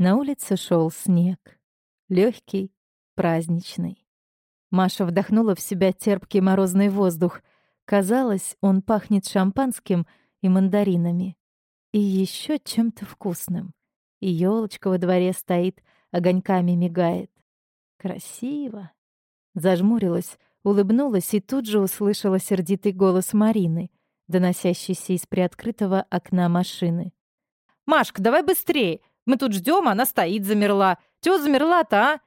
На улице шел снег. Легкий, праздничный. Маша вдохнула в себя терпкий морозный воздух. Казалось, он пахнет шампанским и мандаринами. И еще чем-то вкусным. И елочка во дворе стоит, огоньками мигает. Красиво. Зажмурилась, улыбнулась и тут же услышала сердитый голос Марины, доносящийся из приоткрытого окна машины. «Машка, давай быстрее! Мы тут ждем, она стоит, замерла. Чего замерла-то, а?»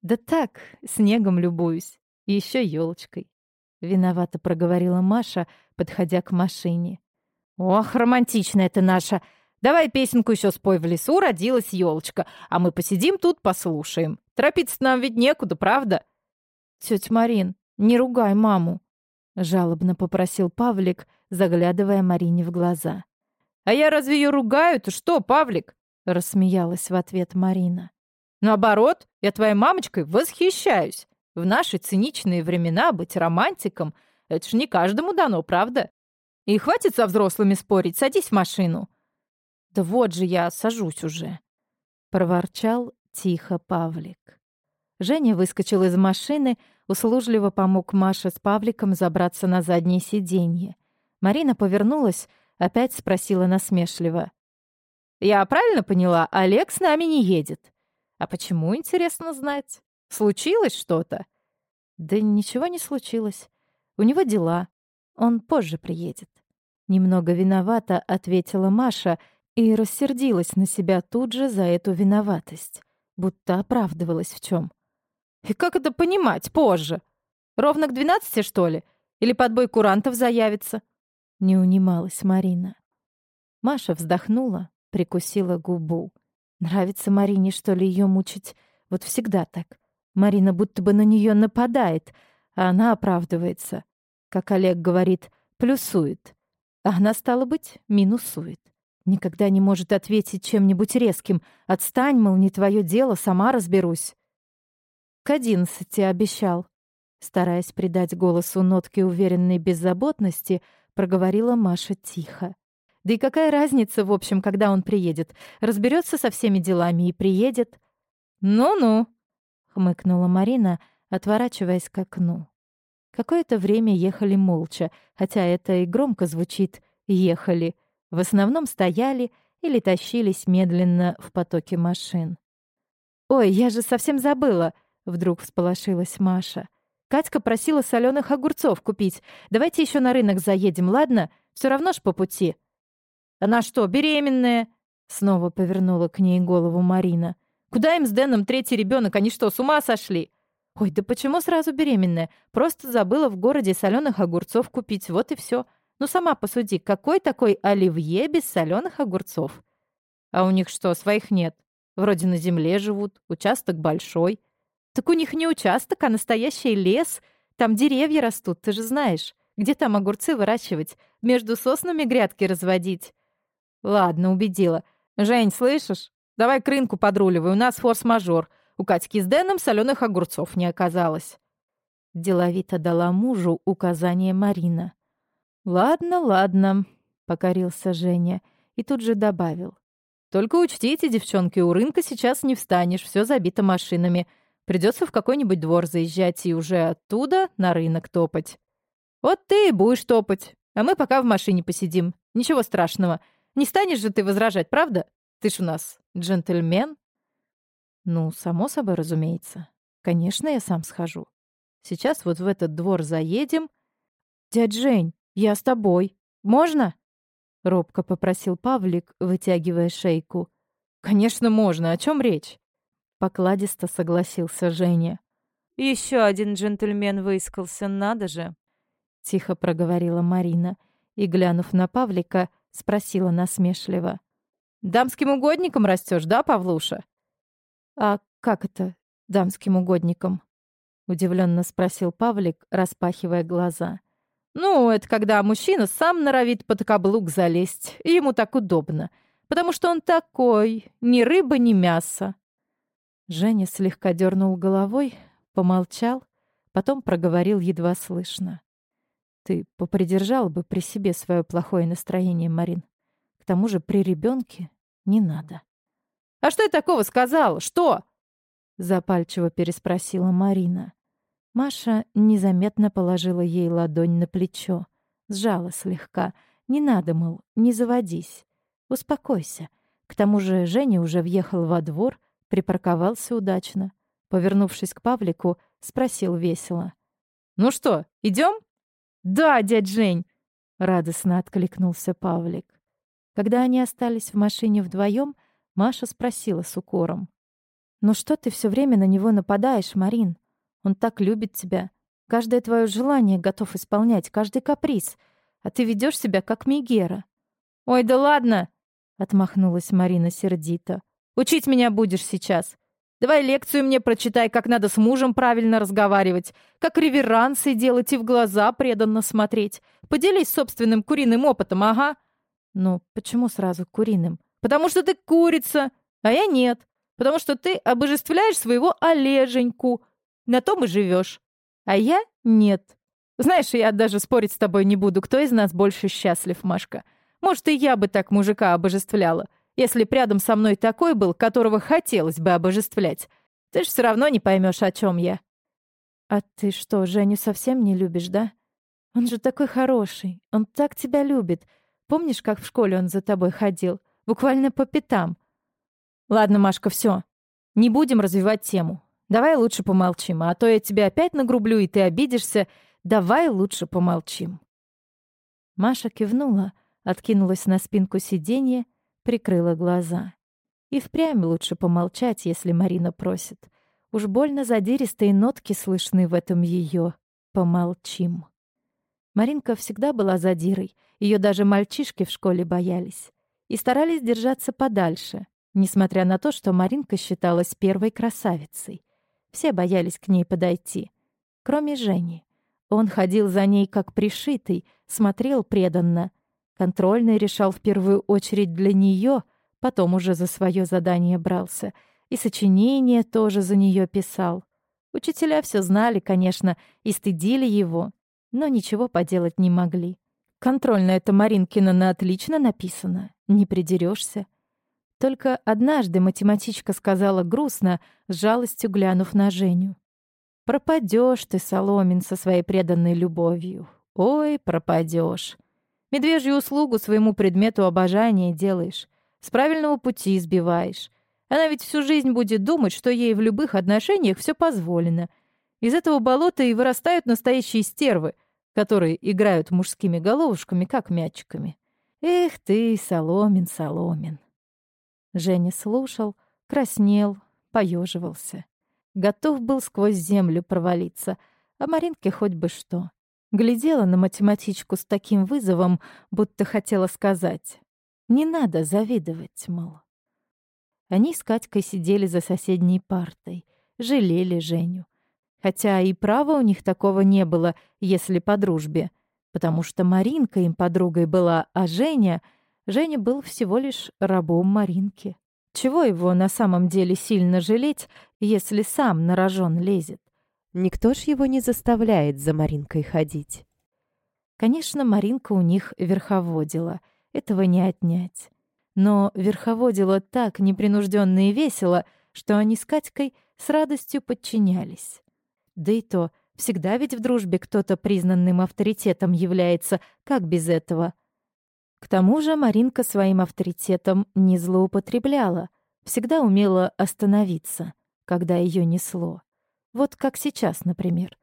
«Да так, снегом любуюсь. И еще елочкой. Виновато проговорила Маша, подходя к машине. «Ох, романтичная ты наша! Давай песенку еще спой в лесу, родилась елочка, а мы посидим тут, послушаем. Торопиться нам ведь некуда, правда?» «Тетя Марин, не ругай маму», — жалобно попросил Павлик, заглядывая Марине в глаза. «А я разве ее ругаю? Ты что, Павлик?» — рассмеялась в ответ Марина. «Наоборот, я твоей мамочкой восхищаюсь. В наши циничные времена быть романтиком — это ж не каждому дано, правда? И хватит со взрослыми спорить, садись в машину». «Да вот же я сажусь уже», — проворчал тихо Павлик. Женя выскочил из машины, услужливо помог Маше с Павликом забраться на заднее сиденье. Марина повернулась, опять спросила насмешливо. «Я правильно поняла, Олег с нами не едет? А почему, интересно знать? Случилось что-то?» «Да ничего не случилось. У него дела. Он позже приедет». Немного виновата, ответила Маша и рассердилась на себя тут же за эту виноватость, будто оправдывалась в чем. «И как это понимать позже? Ровно к двенадцати, что ли? Или подбой курантов заявится?» Не унималась Марина. Маша вздохнула, Прикусила губу. Нравится Марине, что ли, ее мучить? Вот всегда так. Марина будто бы на нее нападает, а она оправдывается. Как Олег говорит, плюсует. А она, стало быть, минусует. Никогда не может ответить чем-нибудь резким. «Отстань, мол, не твое дело, сама разберусь». «К одиннадцати обещал», стараясь придать голосу нотки уверенной беззаботности, проговорила Маша тихо. Да и какая разница, в общем, когда он приедет? Разберется со всеми делами и приедет. «Ну-ну», — хмыкнула Марина, отворачиваясь к окну. Какое-то время ехали молча, хотя это и громко звучит «ехали». В основном стояли или тащились медленно в потоке машин. «Ой, я же совсем забыла!» — вдруг всполошилась Маша. «Катька просила соленых огурцов купить. Давайте еще на рынок заедем, ладно? Все равно ж по пути». «Она что, беременная?» Снова повернула к ней голову Марина. «Куда им с Дэном третий ребенок? Они что, с ума сошли?» «Ой, да почему сразу беременная? Просто забыла в городе соленых огурцов купить, вот и все. Ну сама посуди, какой такой оливье без соленых огурцов?» «А у них что, своих нет? Вроде на земле живут, участок большой». «Так у них не участок, а настоящий лес. Там деревья растут, ты же знаешь. Где там огурцы выращивать? Между соснами грядки разводить?» Ладно, убедила. Жень, слышишь? Давай к рынку подруливай, у нас форс-мажор. У Катьки с Дэном соленых огурцов не оказалось. Деловито дала мужу указание Марина. «Ладно, ладно», — покорился Женя и тут же добавил. «Только учтите, девчонки, у рынка сейчас не встанешь, все забито машинами. Придется в какой-нибудь двор заезжать и уже оттуда на рынок топать. Вот ты и будешь топать, а мы пока в машине посидим. Ничего страшного. Не станешь же ты возражать, правда? Ты ж у нас джентльмен. Ну, само собой, разумеется. Конечно, я сам схожу. Сейчас вот в этот двор заедем. Дядь Жень, я с тобой. Можно? Робко попросил Павлик, вытягивая шейку. Конечно, можно. О чем речь? Покладисто согласился Женя. Еще один джентльмен выискался, надо же. Тихо проговорила Марина и, глянув на Павлика, — спросила насмешливо. «Дамским угодником растешь, да, Павлуша?» «А как это дамским угодником?» — удивленно спросил Павлик, распахивая глаза. «Ну, это когда мужчина сам норовит под каблук залезть, и ему так удобно, потому что он такой, ни рыба, ни мясо». Женя слегка дернул головой, помолчал, потом проговорил едва слышно. Ты попридержала бы при себе свое плохое настроение, Марин. К тому же при ребенке не надо. А что я такого сказала? Что?» Запальчиво переспросила Марина. Маша незаметно положила ей ладонь на плечо. Сжала слегка. «Не надо, мол, не заводись. Успокойся. К тому же Женя уже въехал во двор, припарковался удачно. Повернувшись к Павлику, спросил весело. «Ну что, идем? «Да, дядь Жень!» — радостно откликнулся Павлик. Когда они остались в машине вдвоем, Маша спросила с укором. «Ну что ты все время на него нападаешь, Марин? Он так любит тебя. Каждое твое желание готов исполнять, каждый каприз. А ты ведешь себя как Мегера». «Ой, да ладно!» Отмахнулась Марина сердито. «Учить меня будешь сейчас. Давай лекцию мне прочитай, как надо с мужем правильно разговаривать, как реверансы делать и в глаза преданно смотреть. Поделись собственным куриным опытом, ага». «Ну, почему сразу куриным?» «Потому что ты курица, а я нет. Потому что ты обожествляешь своего Олеженьку. На том и живешь. А я нет. Знаешь, я даже спорить с тобой не буду, кто из нас больше счастлив, Машка. Может, и я бы так мужика обожествляла, если б рядом со мной такой был, которого хотелось бы обожествлять. Ты ж все равно не поймешь, о чем я. А ты что, Женю совсем не любишь, да? Он же такой хороший, он так тебя любит. Помнишь, как в школе он за тобой ходил? Буквально по пятам. Ладно, Машка, все. Не будем развивать тему. Давай лучше помолчим, а то я тебя опять нагрублю, и ты обидишься. Давай лучше помолчим. Маша кивнула, откинулась на спинку сиденья, прикрыла глаза. И впрямь лучше помолчать, если Марина просит. Уж больно задиристые нотки слышны в этом ее «помолчим». Маринка всегда была задирой, ее даже мальчишки в школе боялись. И старались держаться подальше, несмотря на то, что Маринка считалась первой красавицей. Все боялись к ней подойти, кроме Жени. Он ходил за ней как пришитый, смотрел преданно — Контрольный решал в первую очередь для нее, потом уже за свое задание брался. И сочинение тоже за нее писал. Учителя все знали, конечно, и стыдили его, но ничего поделать не могли. Контрольная это Маринкина на отлично написано, не придерешься. Только однажды математичка сказала грустно, с жалостью глянув на Женю. «Пропадешь ты, Соломин, со своей преданной любовью. Ой, пропадешь. Медвежью услугу своему предмету обожания делаешь. С правильного пути избиваешь. Она ведь всю жизнь будет думать, что ей в любых отношениях все позволено. Из этого болота и вырастают настоящие стервы, которые играют мужскими головушками, как мячиками. Эх ты, Соломин, Соломин. Женя слушал, краснел, поеживался. Готов был сквозь землю провалиться, а Маринке хоть бы что. Глядела на математичку с таким вызовом, будто хотела сказать. Не надо завидовать, мол. Они с Катькой сидели за соседней партой, жалели Женю. Хотя и права у них такого не было, если по дружбе. Потому что Маринка им подругой была, а Женя... Женя был всего лишь рабом Маринки. Чего его на самом деле сильно жалеть, если сам на рожон лезет? Никто ж его не заставляет за Маринкой ходить. Конечно, Маринка у них верховодила, этого не отнять. Но верховодила так непринужденно и весело, что они с Катькой с радостью подчинялись. Да и то, всегда ведь в дружбе кто-то признанным авторитетом является, как без этого. К тому же Маринка своим авторитетом не злоупотребляла, всегда умела остановиться, когда ее несло. Вот как сейчас, например.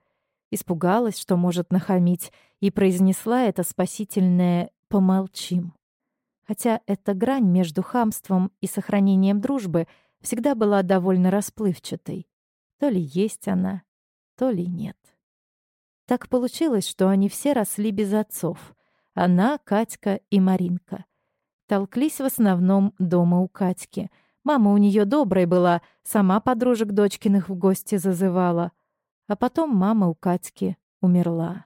Испугалась, что может нахамить, и произнесла это спасительное «помолчим». Хотя эта грань между хамством и сохранением дружбы всегда была довольно расплывчатой. То ли есть она, то ли нет. Так получилось, что они все росли без отцов. Она, Катька и Маринка. Толклись в основном дома у Катьки — Мама у нее добрая была, сама подружек дочкиных в гости зазывала. А потом мама у Катьки умерла.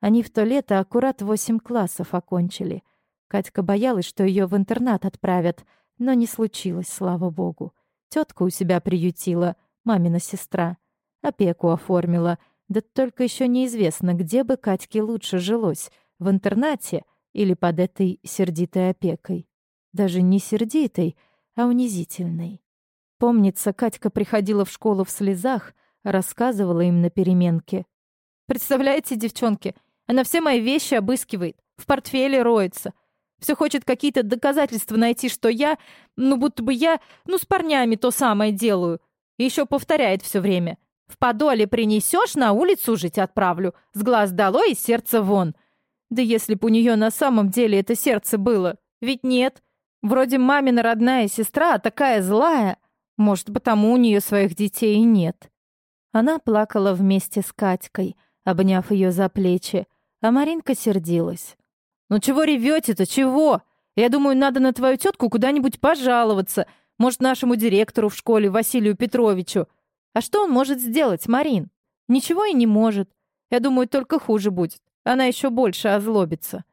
Они в то лето аккурат восемь классов окончили. Катька боялась, что ее в интернат отправят, но не случилось, слава богу. Тетка у себя приютила, мамина сестра. Опеку оформила. Да только еще неизвестно, где бы Катьке лучше жилось, в интернате или под этой сердитой опекой. Даже не сердитой, а унизительной. Помнится, Катька приходила в школу в слезах, рассказывала им на переменке. «Представляете, девчонки, она все мои вещи обыскивает, в портфеле роется. Все хочет какие-то доказательства найти, что я, ну будто бы я, ну с парнями то самое делаю. И еще повторяет все время. В подоле принесешь, на улицу жить отправлю. С глаз долой и сердце вон. Да если б у нее на самом деле это сердце было. Ведь нет. Вроде мамина родная сестра, а такая злая. Может, потому у нее своих детей и нет. Она плакала вместе с Катькой, обняв ее за плечи, а Маринка сердилась. «Ну чего ревете-то, чего? Я думаю, надо на твою тетку куда-нибудь пожаловаться. Может, нашему директору в школе, Василию Петровичу. А что он может сделать, Марин? Ничего и не может. Я думаю, только хуже будет. Она еще больше озлобится».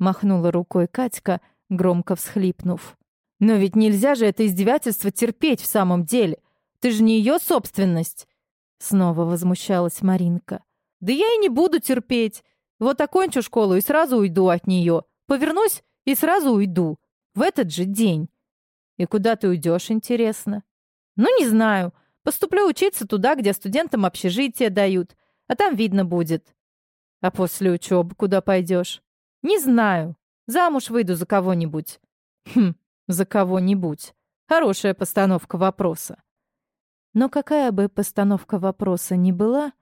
Махнула рукой Катька, громко всхлипнув. «Но ведь нельзя же это издевательство терпеть в самом деле. Ты же не ее собственность!» Снова возмущалась Маринка. «Да я и не буду терпеть. Вот окончу школу и сразу уйду от нее. Повернусь и сразу уйду. В этот же день. И куда ты уйдешь, интересно? Ну, не знаю. Поступлю учиться туда, где студентам общежитие дают. А там видно будет. А после учебы куда пойдешь? Не знаю. Замуж выйду за кого-нибудь. Хм, за кого-нибудь. Хорошая постановка вопроса. Но какая бы постановка вопроса ни была,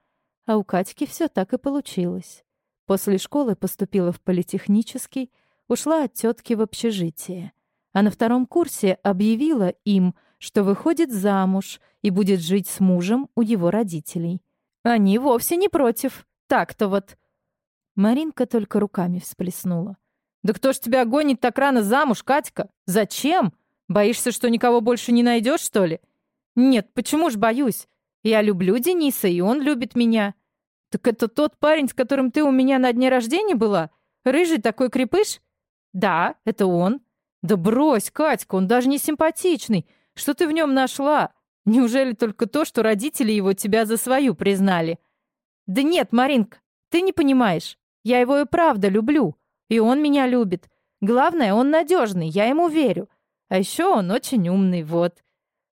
а у Катьки все так и получилось. После школы поступила в политехнический, ушла от тетки в общежитие. А на втором курсе объявила им, что выходит замуж и будет жить с мужем у его родителей. Они вовсе не против. Так-то вот. Маринка только руками всплеснула. «Да кто ж тебя гонит так рано замуж, Катька? Зачем? Боишься, что никого больше не найдешь, что ли?» «Нет, почему ж боюсь? Я люблю Дениса, и он любит меня. «Так это тот парень, с которым ты у меня на дне рождения была? Рыжий такой крепыш?» «Да, это он». «Да брось, Катька, он даже не симпатичный. Что ты в нем нашла? Неужели только то, что родители его тебя за свою признали?» «Да нет, Маринка, ты не понимаешь. Я его и правда люблю. И он меня любит. Главное, он надежный, я ему верю. А еще он очень умный, вот.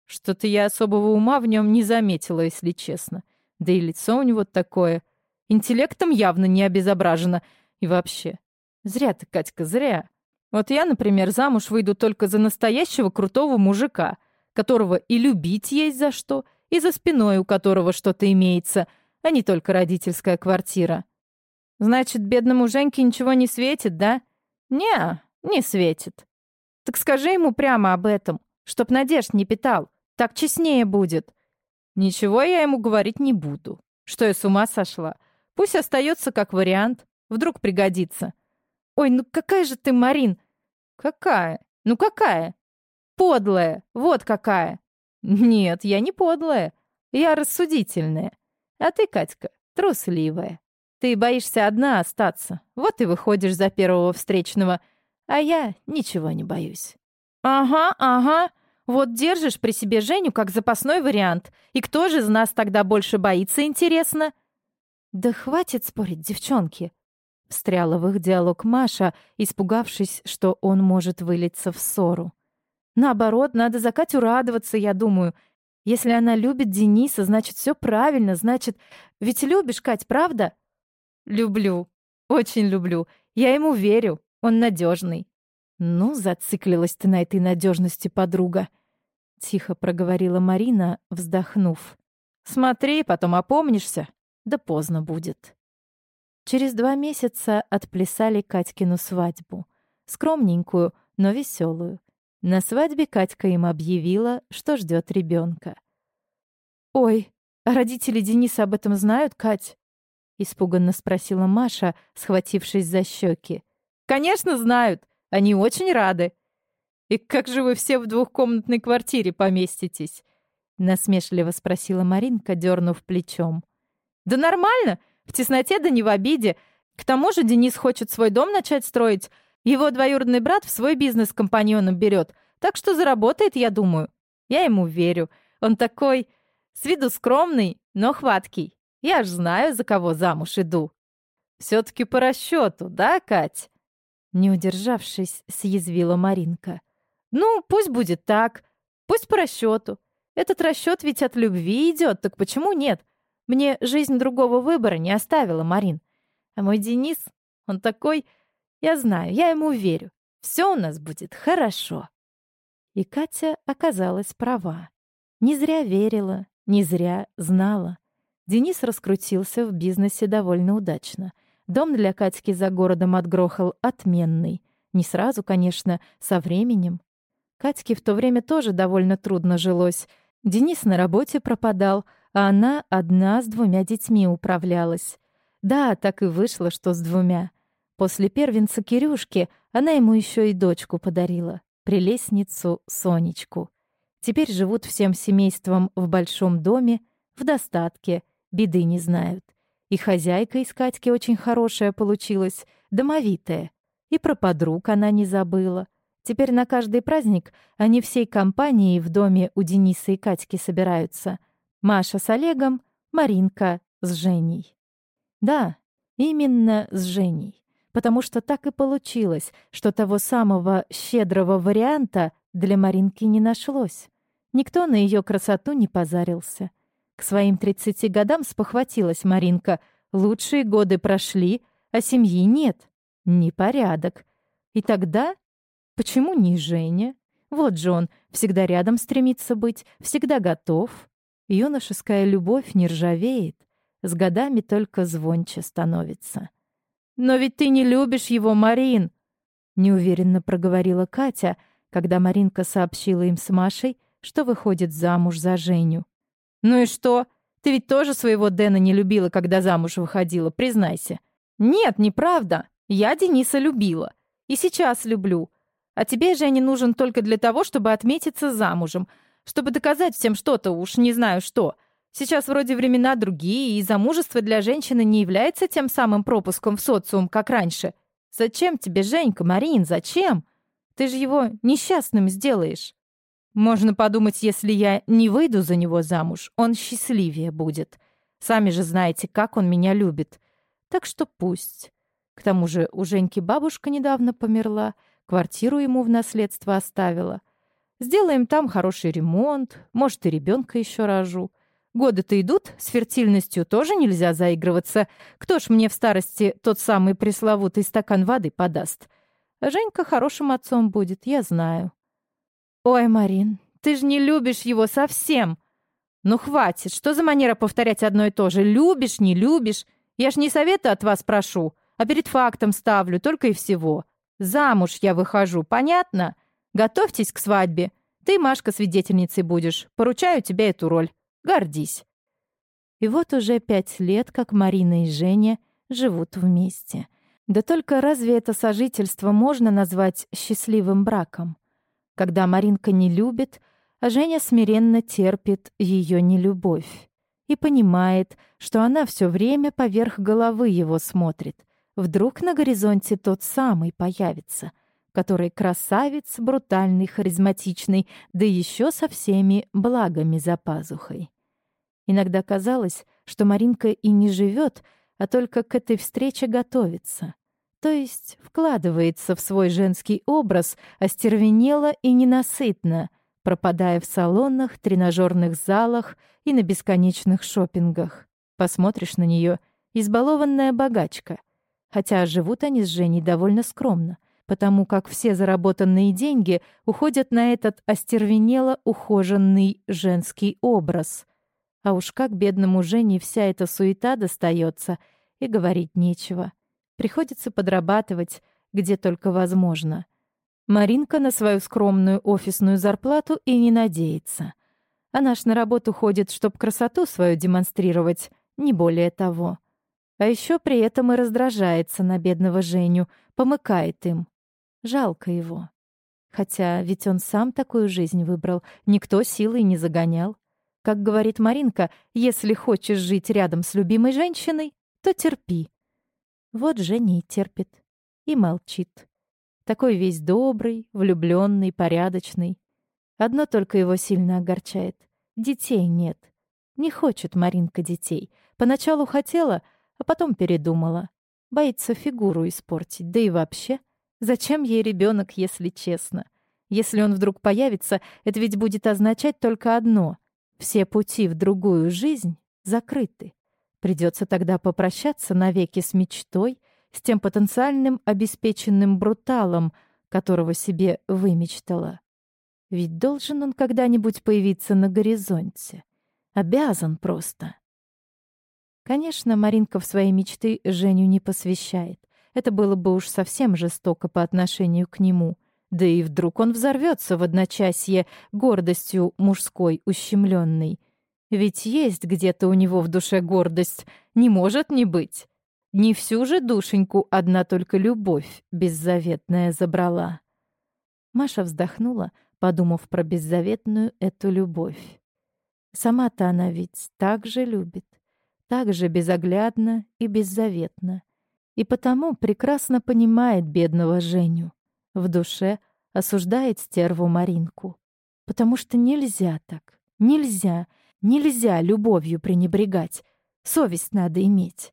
Что-то я особого ума в нем не заметила, если честно. Да и лицо у него такое. Интеллектом явно не обезображено. И вообще, зря ты, Катька, зря. Вот я, например, замуж выйду только за настоящего крутого мужика, которого и любить есть за что, и за спиной у которого что-то имеется, а не только родительская квартира. Значит, бедному Женьке ничего не светит, да? Не, не светит. Так скажи ему прямо об этом, чтоб надежд не питал. Так честнее будет. Ничего я ему говорить не буду. Что я с ума сошла? Пусть остается как вариант. Вдруг пригодится. Ой, ну какая же ты, Марин? Какая? Ну какая? Подлая. Вот какая. Нет, я не подлая. Я рассудительная. А ты, Катька, трусливая. Ты боишься одна остаться. Вот и выходишь за первого встречного. А я ничего не боюсь. Ага, ага. Вот держишь при себе Женю как запасной вариант. И кто же из нас тогда больше боится, интересно? «Да хватит спорить, девчонки!» Встряла в их диалог Маша, испугавшись, что он может вылиться в ссору. «Наоборот, надо за Катю радоваться, я думаю. Если она любит Дениса, значит, все правильно, значит... Ведь любишь, Кать, правда?» «Люблю. Очень люблю. Я ему верю. Он надежный. «Ну, зациклилась ты на этой надежности, подруга», — тихо проговорила Марина, вздохнув. «Смотри, потом опомнишься». Да поздно будет. Через два месяца отплясали Катькину свадьбу. Скромненькую, но веселую. На свадьбе Катька им объявила, что ждет ребенка. «Ой, а родители Дениса об этом знают, Кать?» — испуганно спросила Маша, схватившись за щеки. «Конечно знают. Они очень рады. И как же вы все в двухкомнатной квартире поместитесь?» — насмешливо спросила Маринка, дернув плечом. Да нормально, в тесноте да не в обиде. К тому же Денис хочет свой дом начать строить. Его двоюродный брат в свой бизнес компаньоном берет. Так что заработает, я думаю. Я ему верю. Он такой, с виду скромный, но хваткий. Я ж знаю, за кого замуж иду. Все-таки по расчету, да, Кать? Не удержавшись, съязвила Маринка. Ну, пусть будет так. Пусть по расчету. Этот расчет ведь от любви идет, так почему нет? Мне жизнь другого выбора не оставила, Марин. А мой Денис, он такой... Я знаю, я ему верю. Все у нас будет хорошо. И Катя оказалась права. Не зря верила, не зря знала. Денис раскрутился в бизнесе довольно удачно. Дом для Катьки за городом отгрохал отменный. Не сразу, конечно, со временем. Катьке в то время тоже довольно трудно жилось. Денис на работе пропадал, а она одна с двумя детьми управлялась. Да, так и вышло, что с двумя. После первенца Кирюшки она ему еще и дочку подарила, прелестницу Сонечку. Теперь живут всем семейством в большом доме, в достатке, беды не знают. И хозяйка из Катьки очень хорошая получилась, домовитая. И про подруг она не забыла. Теперь на каждый праздник они всей компанией в доме у Дениса и Катьки собираются. Маша с Олегом, Маринка с Женей. Да, именно с Женей потому что так и получилось, что того самого щедрого варианта для Маринки не нашлось. Никто на ее красоту не позарился. К своим 30 годам спохватилась Маринка. Лучшие годы прошли, а семьи нет. Непорядок. И тогда... Почему не Женя? Вот же он, всегда рядом стремится быть, всегда готов. Юношеская любовь не ржавеет, с годами только звонче становится. «Но ведь ты не любишь его, Марин!» Неуверенно проговорила Катя, когда Маринка сообщила им с Машей, что выходит замуж за Женю. «Ну и что? Ты ведь тоже своего Дэна не любила, когда замуж выходила, признайся». «Нет, неправда. Я Дениса любила. И сейчас люблю. А тебе, Женя, нужен только для того, чтобы отметиться замужем, чтобы доказать всем что-то, уж не знаю что. Сейчас вроде времена другие, и замужество для женщины не является тем самым пропуском в социум, как раньше. Зачем тебе Женька, Марин, зачем? Ты же его несчастным сделаешь. Можно подумать, если я не выйду за него замуж, он счастливее будет. Сами же знаете, как он меня любит. Так что пусть. К тому же у Женьки бабушка недавно померла, квартиру ему в наследство оставила. Сделаем там хороший ремонт, может, и ребенка еще рожу. Годы-то идут, с фертильностью тоже нельзя заигрываться. Кто ж мне в старости тот самый пресловутый стакан воды подаст? Женька хорошим отцом будет, я знаю. Ой, Марин, ты же не любишь его совсем. Ну хватит, что за манера повторять одно и то же? Любишь, не любишь? Я ж не совета от вас прошу, а перед фактом ставлю, только и всего. Замуж я выхожу, понятно? Готовьтесь к свадьбе. Ты, Машка, свидетельницей будешь. Поручаю тебе эту роль. Гордись. И вот уже пять лет, как Марина и Женя живут вместе. Да только разве это сожительство можно назвать счастливым браком? Когда Маринка не любит, а Женя смиренно терпит ее нелюбовь и понимает, что она все время поверх головы его смотрит. Вдруг на горизонте тот самый появится, который красавец, брутальный, харизматичный, да еще со всеми благами за пазухой. Иногда казалось, что Маринка и не живет, а только к этой встрече готовится. То есть вкладывается в свой женский образ, остервенела и ненасытно, пропадая в салонах, тренажерных залах и на бесконечных шопингах. Посмотришь на нее, избалованная богачка. Хотя живут они с Женей довольно скромно, потому как все заработанные деньги уходят на этот остервенело ухоженный женский образ — а уж как бедному Жене вся эта суета достается, и говорить нечего. Приходится подрабатывать, где только возможно. Маринка на свою скромную офисную зарплату и не надеется. Она ж на работу ходит, чтоб красоту свою демонстрировать, не более того. А еще при этом и раздражается на бедного Женю, помыкает им. Жалко его. Хотя ведь он сам такую жизнь выбрал, никто силой не загонял. Как говорит Маринка, если хочешь жить рядом с любимой женщиной, то терпи. Вот Женя и терпит. И молчит. Такой весь добрый, влюбленный, порядочный. Одно только его сильно огорчает. Детей нет. Не хочет Маринка детей. Поначалу хотела, а потом передумала. Боится фигуру испортить. Да и вообще, зачем ей ребенок, если честно? Если он вдруг появится, это ведь будет означать только одно — все пути в другую жизнь закрыты. Придется тогда попрощаться навеки с мечтой, с тем потенциальным обеспеченным бруталом, которого себе вымечтала. Ведь должен он когда-нибудь появиться на горизонте. Обязан просто. Конечно, Маринка в свои мечты Женю не посвящает. Это было бы уж совсем жестоко по отношению к нему. Да и вдруг он взорвется в одночасье гордостью мужской ущемленной. Ведь есть где-то у него в душе гордость. Не может не быть. Не всю же душеньку одна только любовь беззаветная забрала. Маша вздохнула, подумав про беззаветную эту любовь. Сама-то она ведь так же любит, так же безоглядно и беззаветно. И потому прекрасно понимает бедного Женю. В душе осуждает стерву Маринку. Потому что нельзя так. Нельзя, нельзя любовью пренебрегать. Совесть надо иметь.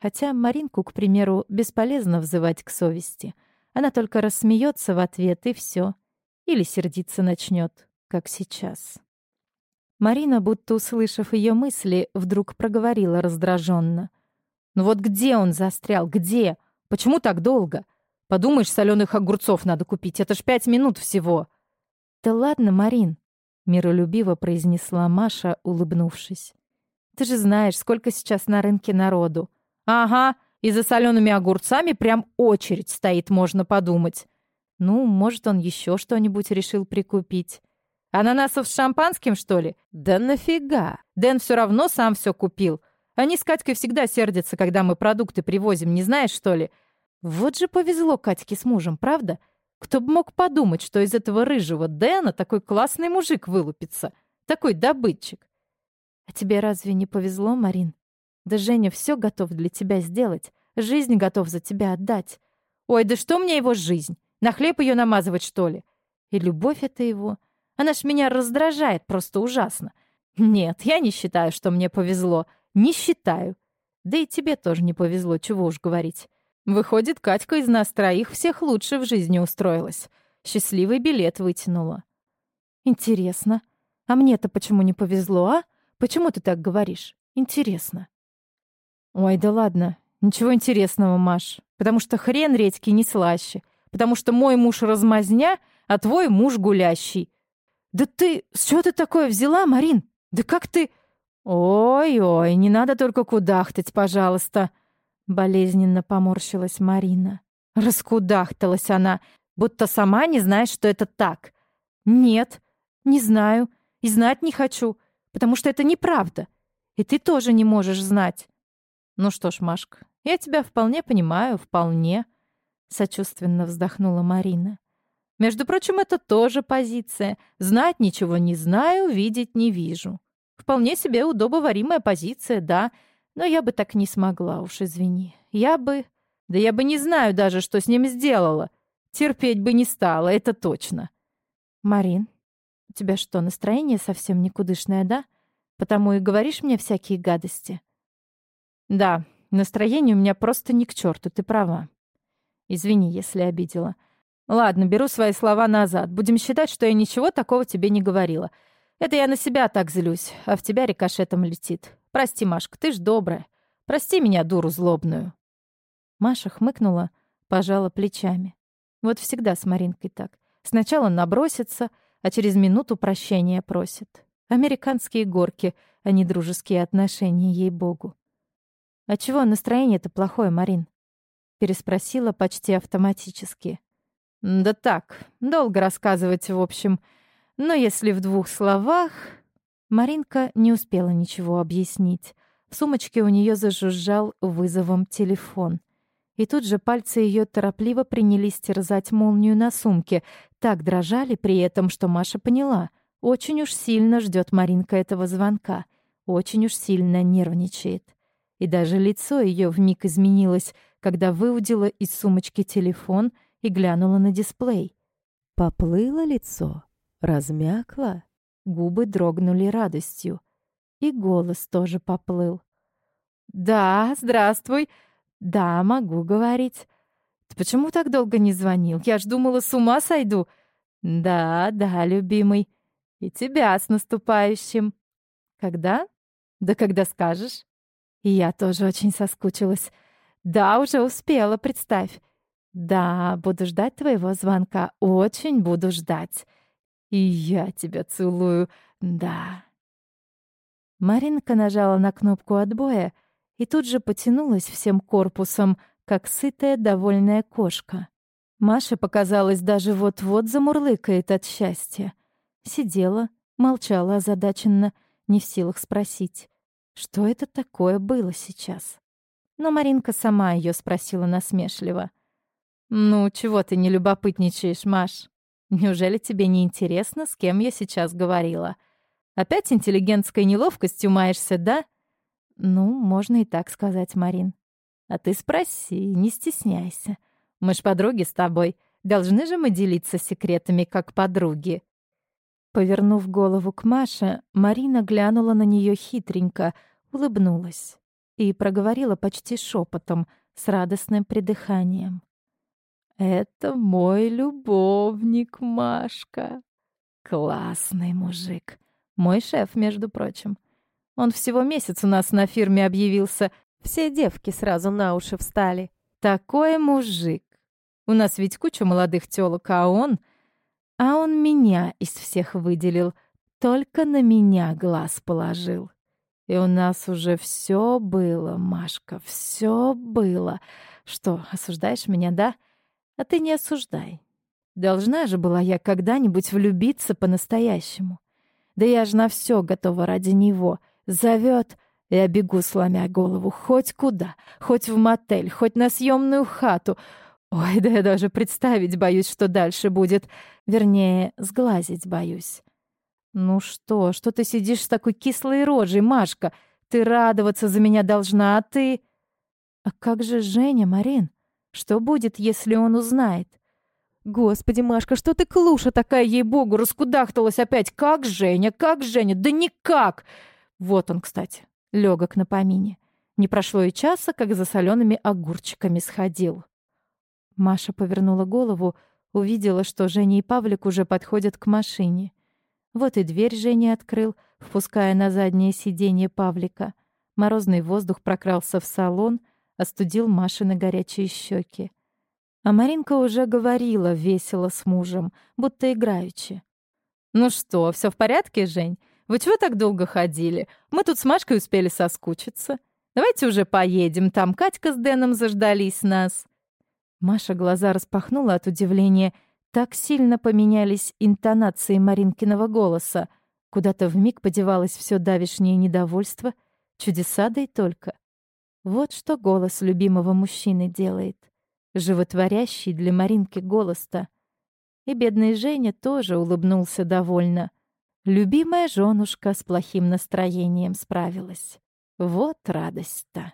Хотя Маринку, к примеру, бесполезно взывать к совести. Она только рассмеется в ответ, и все. Или сердиться начнет, как сейчас. Марина, будто услышав ее мысли, вдруг проговорила раздраженно. «Ну вот где он застрял? Где? Почему так долго? Подумаешь, соленых огурцов надо купить. Это ж пять минут всего». «Да ладно, Марин», — миролюбиво произнесла Маша, улыбнувшись. «Ты же знаешь, сколько сейчас на рынке народу». «Ага, и за солеными огурцами прям очередь стоит, можно подумать. Ну, может, он еще что-нибудь решил прикупить. Ананасов с шампанским, что ли? Да нафига? Дэн все равно сам все купил. Они с Катькой всегда сердятся, когда мы продукты привозим, не знаешь, что ли? Вот же повезло Катьке с мужем, правда? Кто бы мог подумать, что из этого рыжего Дэна такой классный мужик вылупится. Такой добытчик. А тебе разве не повезло, Марин? Да Женя все готов для тебя сделать. Жизнь готов за тебя отдать. Ой, да что мне его жизнь? На хлеб ее намазывать, что ли? И любовь это его. Она ж меня раздражает просто ужасно. Нет, я не считаю, что мне повезло. Не считаю. Да и тебе тоже не повезло, чего уж говорить. Выходит, Катька из нас троих всех лучше в жизни устроилась. Счастливый билет вытянула. Интересно. А мне-то почему не повезло, а? Почему ты так говоришь? Интересно. Ой, да ладно. Ничего интересного, Маш. Потому что хрен редьки не слаще потому что мой муж размазня, а твой муж гулящий. Да ты, с чего ты такое взяла, Марин? Да как ты... Ой-ой, не надо только кудахтать, пожалуйста. Болезненно поморщилась Марина. Раскудахталась она, будто сама не знает, что это так. Нет, не знаю и знать не хочу, потому что это неправда. И ты тоже не можешь знать. Ну что ж, Машка, я тебя вполне понимаю, вполне. Сочувственно вздохнула Марина. Между прочим, это тоже позиция. Знать ничего не знаю, видеть не вижу. Вполне себе удобоваримая позиция, да. Но я бы так не смогла, уж извини. Я бы... Да я бы не знаю даже, что с ним сделала. Терпеть бы не стала, это точно. Марин, у тебя что, настроение совсем никудышное, да? Потому и говоришь мне всякие гадости. Да, настроение у меня просто ни к черту, ты права. Извини, если обидела. Ладно, беру свои слова назад. Будем считать, что я ничего такого тебе не говорила. Это я на себя так злюсь, а в тебя рикошетом летит. Прости, Машка, ты ж добрая. Прости меня, дуру злобную. Маша хмыкнула, пожала плечами. Вот всегда с Маринкой так. Сначала набросится, а через минуту прощения просит. Американские горки, а не дружеские отношения, ей-богу. А чего настроение-то плохое, Марин? переспросила почти автоматически. «Да так, долго рассказывать, в общем. Но если в двух словах...» Маринка не успела ничего объяснить. В сумочке у нее зажужжал вызовом телефон. И тут же пальцы ее торопливо принялись терзать молнию на сумке. Так дрожали при этом, что Маша поняла. Очень уж сильно ждет Маринка этого звонка. Очень уж сильно нервничает. И даже лицо ее вмиг изменилось — когда выудила из сумочки телефон и глянула на дисплей. Поплыло лицо, размякло, губы дрогнули радостью. И голос тоже поплыл. «Да, здравствуй. Да, могу говорить. Ты почему так долго не звонил? Я ж думала, с ума сойду. «Да, да, любимый. И тебя с наступающим. Когда? Да когда скажешь. И я тоже очень соскучилась. Да, уже успела, представь. Да, буду ждать твоего звонка. Очень буду ждать. И я тебя целую. Да. Маринка нажала на кнопку отбоя и тут же потянулась всем корпусом, как сытая, довольная кошка. Маша показалось, даже вот-вот замурлыкает от счастья. Сидела, молчала озадаченно, не в силах спросить, что это такое было сейчас. Но Маринка сама ее спросила насмешливо. «Ну, чего ты не любопытничаешь, Маш? Неужели тебе не интересно, с кем я сейчас говорила? Опять интеллигентской неловкостью маешься, да?» «Ну, можно и так сказать, Марин. А ты спроси, не стесняйся. Мы ж подруги с тобой. Должны же мы делиться секретами, как подруги». Повернув голову к Маше, Марина глянула на нее хитренько, улыбнулась и проговорила почти шепотом, с радостным придыханием. «Это мой любовник, Машка. Классный мужик. Мой шеф, между прочим. Он всего месяц у нас на фирме объявился. Все девки сразу на уши встали. Такой мужик. У нас ведь куча молодых тёлок, а он... А он меня из всех выделил. Только на меня глаз положил. И у нас уже все было, Машка, все было. Что, осуждаешь меня, да? А ты не осуждай. Должна же была я когда-нибудь влюбиться по-настоящему. Да я же на все готова ради него. Зовет, я бегу, сломя голову, хоть куда, хоть в мотель, хоть на съемную хату — Ой, да я даже представить боюсь, что дальше будет. Вернее, сглазить боюсь. Ну что, что ты сидишь с такой кислой рожей, Машка? Ты радоваться за меня должна, а ты... А как же Женя, Марин? Что будет, если он узнает? Господи, Машка, что ты клуша такая, ей-богу, раскудахталась опять. Как Женя, как Женя? Да никак! Вот он, кстати, легок на помине. Не прошло и часа, как за солеными огурчиками сходил. Маша повернула голову, увидела, что Женя и Павлик уже подходят к машине. Вот и дверь Женя открыл, впуская на заднее сиденье Павлика. Морозный воздух прокрался в салон, остудил Машины горячие щеки. А Маринка уже говорила весело с мужем, будто играючи. «Ну что, все в порядке, Жень? Вы чего так долго ходили? Мы тут с Машкой успели соскучиться. Давайте уже поедем, там Катька с Дэном заждались нас». Маша глаза распахнула от удивления. Так сильно поменялись интонации Маринкиного голоса. Куда-то вмиг подевалось все давишнее недовольство. Чудеса да и только. Вот что голос любимого мужчины делает. Животворящий для Маринки голос-то. И бедный Женя тоже улыбнулся довольно. Любимая женушка с плохим настроением справилась. Вот радость-то.